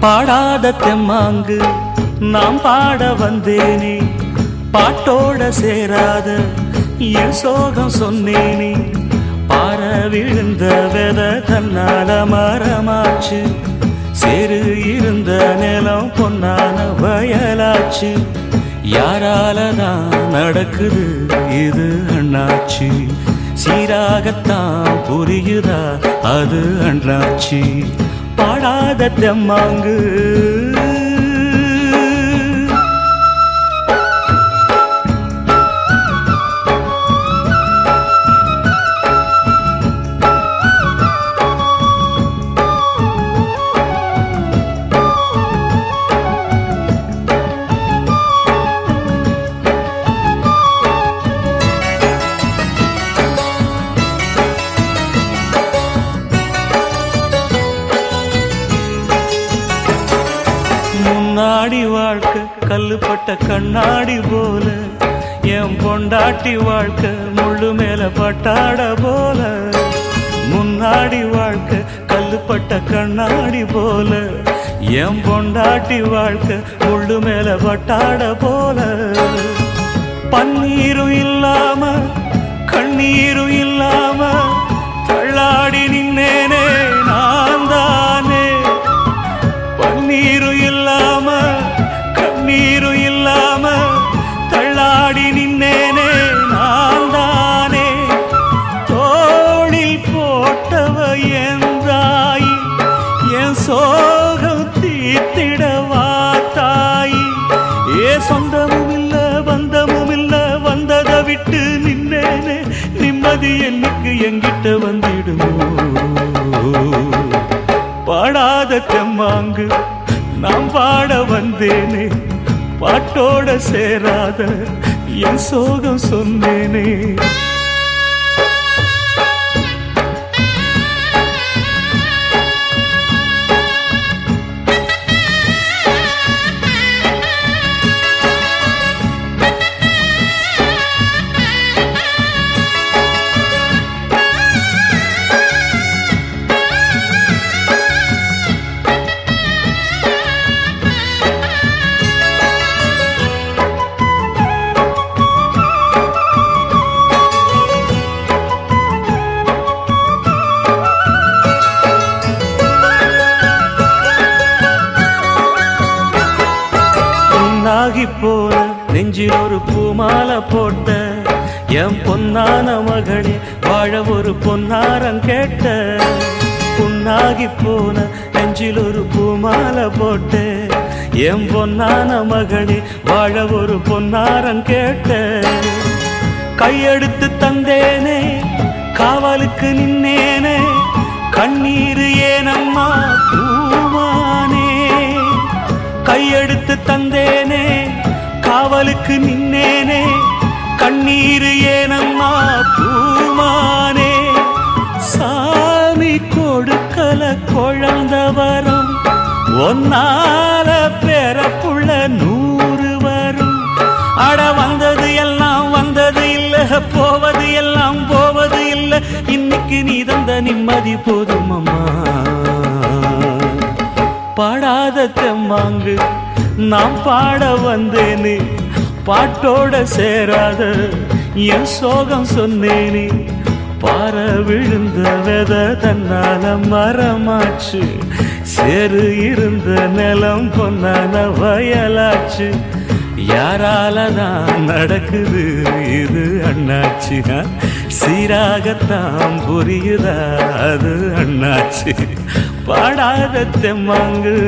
பாடாத தெம்மாங்கு நாம் பாட வந்தேனே. பாட்டோட சேராத என் சோகம் சொன்னேனே. பாற விழுந்த வெத தன்னால மரமாச்சு. சேரு இருந்த நிலம் பொன்னான வயலாச்சு. யாரால தான் நடக்குது இது அண்ணாச்சி. சீராகத்தான் புரியுதா அது அண்ணாச்சி. பாடாத தெம்மாங்கு. முன்னாடி வாழ்க்கை கல்லுப்பட்ட கண்ணாடி போல. என் பொண்டாட்டி வாழ்க்கை முள்ளு மேல பட்டாட போல. முன்னாடி வாழ்க்கை கல்லுப்பட்ட கண்ணாடி போல. என் பொண்டாட்டி வாழ்க்கை முள்ளு மேல பட்டாட போல. பன்னீரும் இல்லாம கண்ணீரும் போட்டவ என் தாய் என் சோகம் தீத்திடவா தாய். ஏ சொந்தமும் இல்ல பந்தமும் இல்ல வந்ததை விட்டு நின்னேனே. நிம்மதி என்னைக்கு எங்கிட்ட வந்திடுமோ? பாடாத தெம்மாங்கு நாம் பாட வந்தேனே. பாட்டோட சேராத என் சோகம் சொன்னேனே. ஆகி போன நெஞ்சில் ஒரு பூமாலை போட்ட என் பொன்னான மகளே வாழ ஒரு பொன்னாரம் கேட்ட. புண்ணாகி போன நெஞ்சில் ஒரு பூமாலை போட்ட என் பொன்னான மகளே வாழ ஒரு பொன்னாரம் கேட்ட. கையெடுத்து தந்தேனே காவலுக்கு நின்னேனே கண்ணீர் ஏனம்மா பூமானே தந்தேனே காவலுக்கு நின்னேனே கண்ணீர் ஏனம்மா பூமானே. சாமி கொடுக்கல குழந்த வரும் ஒன்னால பெறப்புள்ள நூறு வரும். அட வந்தது எல்லாம் வந்தது இல்ல போவது எல்லாம் போவது இல்ல இன்னைக்கு நீ தந்த நிம்மதி போதும் அம்மா. பாடாத தெம்மாங்கு நான் பாட வந்தேனே பாட்டோட சேராத என் சோகம் சொன்னேனே. பாற விழுந்த வெத தன்னால மரமாச்சு சேரு இருந்த நிலம் பொன்னான வயலாச்சு. யாரால தான் நடக்குது இது அண்ணாச்சி? சீராகத்தான் புரியுதா அது அண்ணாச்சி? பாடாத தெம்மாங்கு.